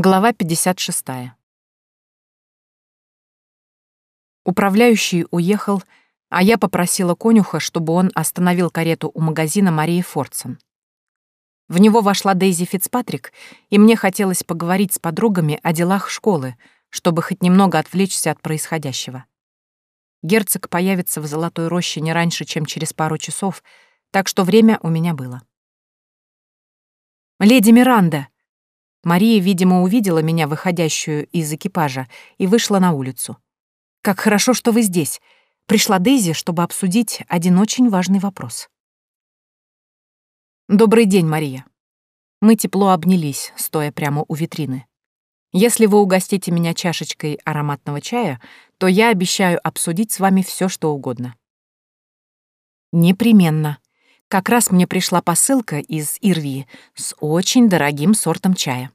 Глава 56. Управляющий уехал, а я попросила конюха, чтобы он остановил карету у магазина Марии Фордсон. В него вошла Дейзи Фицпатрик, и мне хотелось поговорить с подругами о делах школы, чтобы хоть немного отвлечься от происходящего. Герцог появится в Золотой роще не раньше, чем через пару часов, так что время у меня было. «Леди Миранда!» Мария, видимо, увидела меня, выходящую из экипажа, и вышла на улицу. «Как хорошо, что вы здесь. Пришла Дейзи, чтобы обсудить один очень важный вопрос». «Добрый день, Мария». Мы тепло обнялись, стоя прямо у витрины. «Если вы угостите меня чашечкой ароматного чая, то я обещаю обсудить с вами все, что угодно». «Непременно», как раз мне пришла посылка из Ирвии с очень дорогим сортом чая.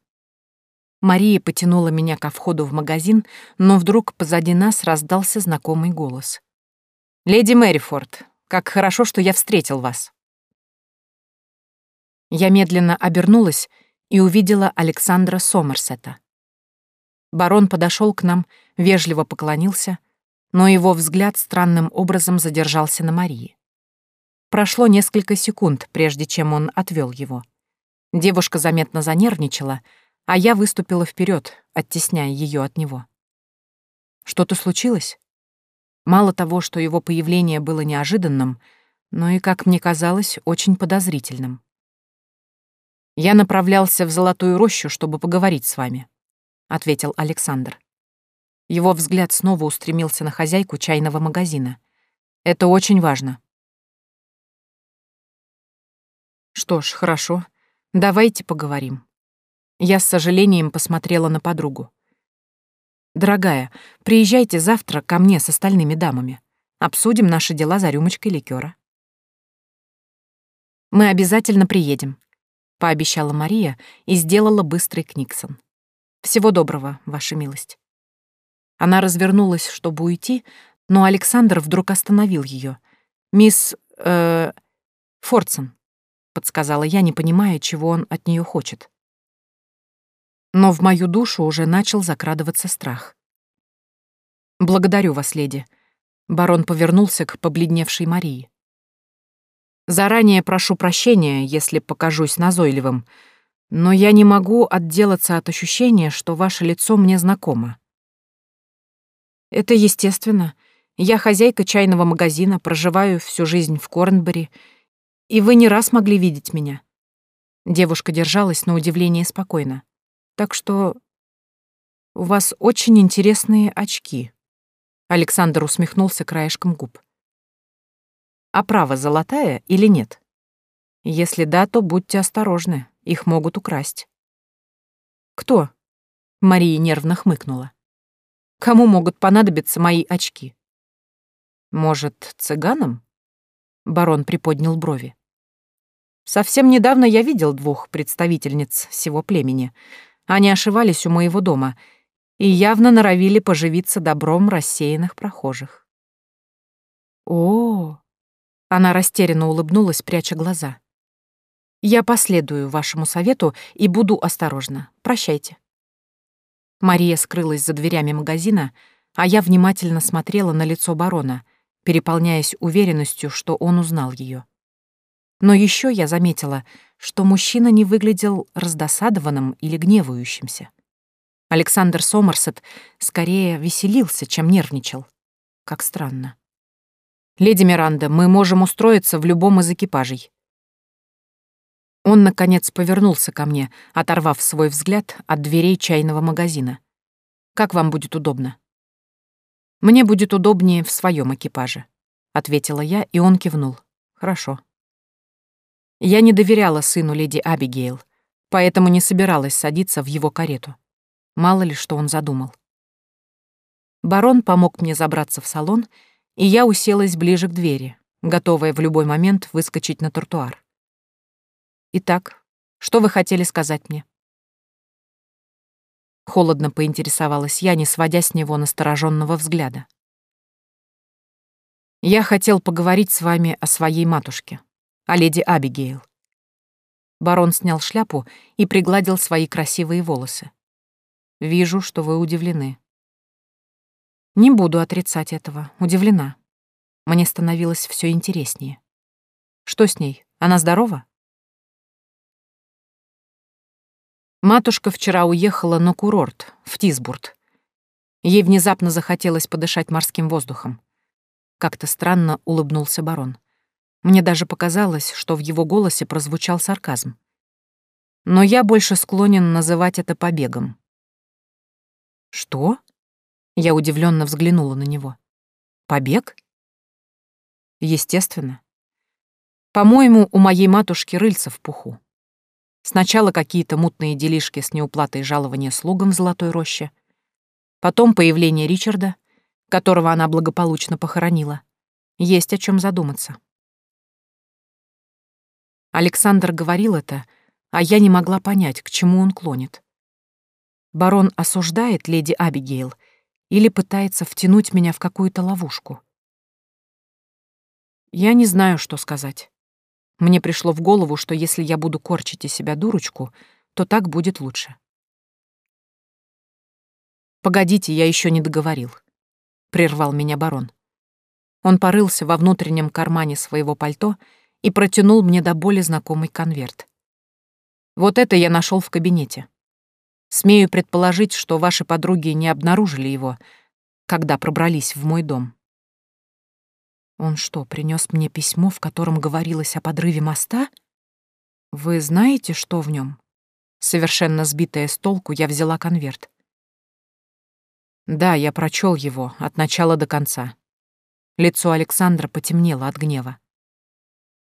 Мария потянула меня ко входу в магазин, но вдруг позади нас раздался знакомый голос. «Леди Мэрифорд, как хорошо, что я встретил вас». Я медленно обернулась и увидела Александра Сомерсета. Барон подошел к нам, вежливо поклонился, но его взгляд странным образом задержался на Марии. Прошло несколько секунд, прежде чем он отвел его. Девушка заметно занервничала, а я выступила вперед, оттесняя ее от него. Что-то случилось? Мало того, что его появление было неожиданным, но и, как мне казалось, очень подозрительным. «Я направлялся в Золотую рощу, чтобы поговорить с вами», — ответил Александр. Его взгляд снова устремился на хозяйку чайного магазина. «Это очень важно. Что ж, хорошо. Давайте поговорим. Я с сожалением посмотрела на подругу. Дорогая, приезжайте завтра ко мне с остальными дамами. Обсудим наши дела за рюмочкой ликера. Мы обязательно приедем, пообещала Мария и сделала быстрый книксон. Всего доброго, ваша милость. Она развернулась, чтобы уйти, но Александр вдруг остановил ее. Мисс э Фордсон, — подсказала я, не понимая, чего он от нее хочет. Но в мою душу уже начал закрадываться страх. «Благодарю вас, леди». Барон повернулся к побледневшей Марии. «Заранее прошу прощения, если покажусь назойливым, но я не могу отделаться от ощущения, что ваше лицо мне знакомо». «Это естественно. Я хозяйка чайного магазина, проживаю всю жизнь в Корнбери — и вы не раз могли видеть меня. Девушка держалась на удивление спокойно. Так что у вас очень интересные очки. Александр усмехнулся краешком губ. А право золотая или нет? Если да, то будьте осторожны, их могут украсть. Кто? Мария нервно хмыкнула. Кому могут понадобиться мои очки? Может, цыганам? Барон приподнял брови. Совсем недавно я видел двух представительниц всего племени. Они ошивались у моего дома и явно норовили поживиться добром рассеянных прохожих. О, она растерянно улыбнулась, пряча глаза. Я последую вашему совету и буду осторожна. Прощайте. Мария скрылась за дверями магазина, а я внимательно смотрела на лицо барона — переполняясь уверенностью, что он узнал ее. Но еще я заметила, что мужчина не выглядел раздосадованным или гневающимся. Александр Сомерсет скорее веселился, чем нервничал. Как странно. «Леди Миранда, мы можем устроиться в любом из экипажей». Он, наконец, повернулся ко мне, оторвав свой взгляд от дверей чайного магазина. «Как вам будет удобно?» «Мне будет удобнее в своем экипаже», — ответила я, и он кивнул. «Хорошо». Я не доверяла сыну леди Абигейл, поэтому не собиралась садиться в его карету. Мало ли, что он задумал. Барон помог мне забраться в салон, и я уселась ближе к двери, готовая в любой момент выскочить на тротуар. «Итак, что вы хотели сказать мне?» Холодно поинтересовалась я, не сводя с него настороженного взгляда. «Я хотел поговорить с вами о своей матушке, о леди Абигейл». Барон снял шляпу и пригладил свои красивые волосы. Вижу, что вы удивлены. Не буду отрицать этого, удивлена. Мне становилось все интереснее. Что с ней? Она здорова? Матушка вчера уехала на курорт, в Тисбурт. Ей внезапно захотелось подышать морским воздухом. Как-то странно улыбнулся барон. Мне даже показалось, что в его голосе прозвучал сарказм. Но я больше склонен называть это побегом. «Что?» Я удивленно взглянула на него. «Побег?» «Естественно. По-моему, у моей матушки рыльца в пуху. Сначала какие-то мутные делишки с неуплатой жалования слугам в Золотой роще, потом появление Ричарда, которого она благополучно похоронила. Есть о чем задуматься. Александр говорил это, а я не могла понять, к чему он клонит. Барон осуждает леди Абигейл или пытается втянуть меня в какую-то ловушку. Я не знаю, что сказать. Мне пришло в голову, что если я буду корчить из себя дурочку, то так будет лучше. «Погодите, я еще не договорил», — прервал меня барон. Он порылся во внутреннем кармане своего пальто и протянул мне до боли знакомый конверт. «Вот это я нашел в кабинете. Смею предположить, что ваши подруги не обнаружили его, когда пробрались в мой дом. Он что, принес мне письмо, в котором говорилось о подрыве моста? Вы знаете, что в нем? Совершенно сбитая с толку, я взяла конверт. Да, я прочел его от начала до конца. Лицо Александра потемнело от гнева.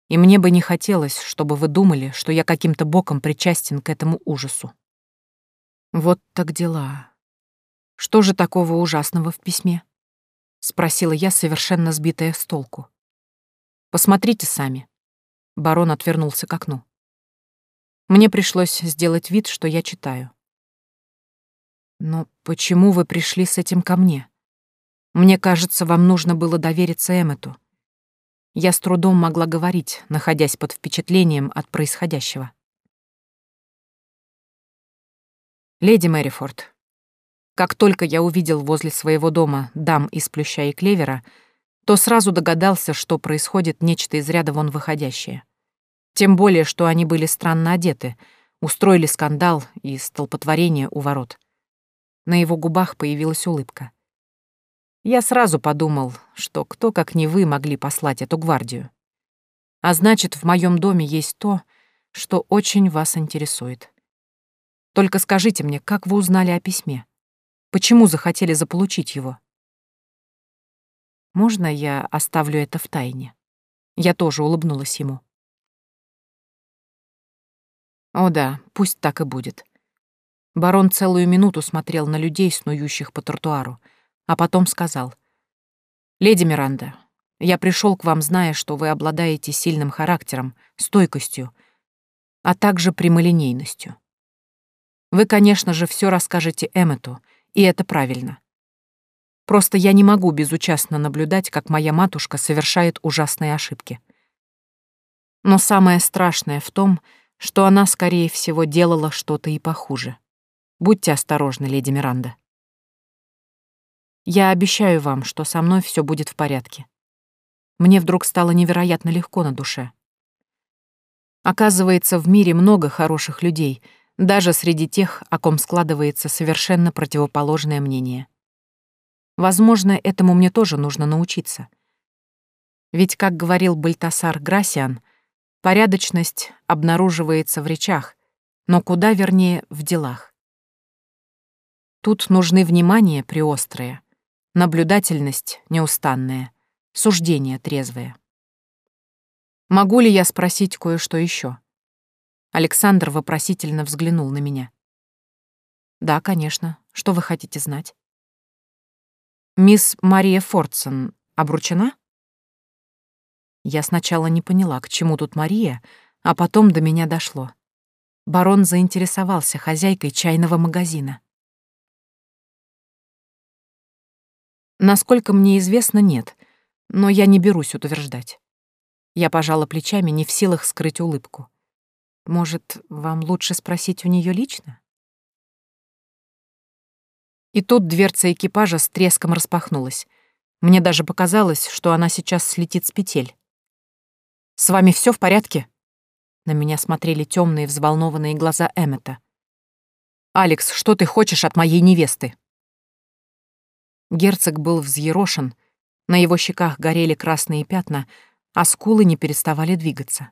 И мне бы не хотелось, чтобы вы думали, что я каким-то боком причастен к этому ужасу. Вот так дела. Что же такого ужасного в письме? — спросила я, совершенно сбитая с толку. «Посмотрите сами». Барон отвернулся к окну. Мне пришлось сделать вид, что я читаю. «Но почему вы пришли с этим ко мне? Мне кажется, вам нужно было довериться Эммету. Я с трудом могла говорить, находясь под впечатлением от происходящего. «Леди Мэрифорд, как только я увидел возле своего дома дам из плюща и клевера, то сразу догадался, что происходит нечто из ряда вон выходящее. Тем более, что они были странно одеты, устроили скандал и столпотворение у ворот. На его губах появилась улыбка. Я сразу подумал, что кто, как не вы, могли послать эту гвардию. А значит, в моем доме есть то, что очень вас интересует. Только скажите мне, как вы узнали о письме? Почему захотели заполучить его? Можно я оставлю это в тайне? Я тоже улыбнулась ему. О да, пусть так и будет. Барон целую минуту смотрел на людей, снующих по тротуару, а потом сказал. «Леди Миранда, я пришел к вам, зная, что вы обладаете сильным характером, стойкостью, а также прямолинейностью. Вы, конечно же, все расскажете Эммету, и это правильно. Просто я не могу безучастно наблюдать, как моя матушка совершает ужасные ошибки. Но самое страшное в том, что она, скорее всего, делала что-то и похуже. Будьте осторожны, леди Миранда. Я обещаю вам, что со мной все будет в порядке. Мне вдруг стало невероятно легко на душе. Оказывается, в мире много хороших людей — даже среди тех, о ком складывается совершенно противоположное мнение. Возможно, этому мне тоже нужно научиться. Ведь, как говорил Бальтасар Грасиан, порядочность обнаруживается в речах, но куда вернее в делах. Тут нужны внимание приострое, наблюдательность неустанная, суждение трезвое. Могу ли я спросить кое-что еще? Александр вопросительно взглянул на меня. «Да, конечно. Что вы хотите знать?» «Мисс Мария Фордсон обручена?» Я сначала не поняла, к чему тут Мария, а потом до меня дошло. Барон заинтересовался хозяйкой чайного магазина. Насколько мне известно, нет, но я не берусь утверждать. Я пожала плечами, не в силах скрыть улыбку. Может, вам лучше спросить у нее лично? И тут дверца экипажа с треском распахнулась. Мне даже показалось, что она сейчас слетит с петель. «С вами все в порядке?» На меня смотрели темные взволнованные глаза Эммета. «Алекс, что ты хочешь от моей невесты?» Герцог был взъерошен, на его щеках горели красные пятна, а скулы не переставали двигаться.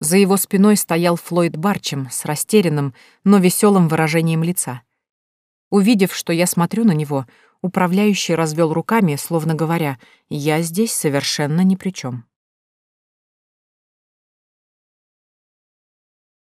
За его спиной стоял Флойд Барчем с растерянным, но веселым выражением лица. Увидев, что я смотрю на него, управляющий развел руками, словно говоря, «Я здесь совершенно ни при чем.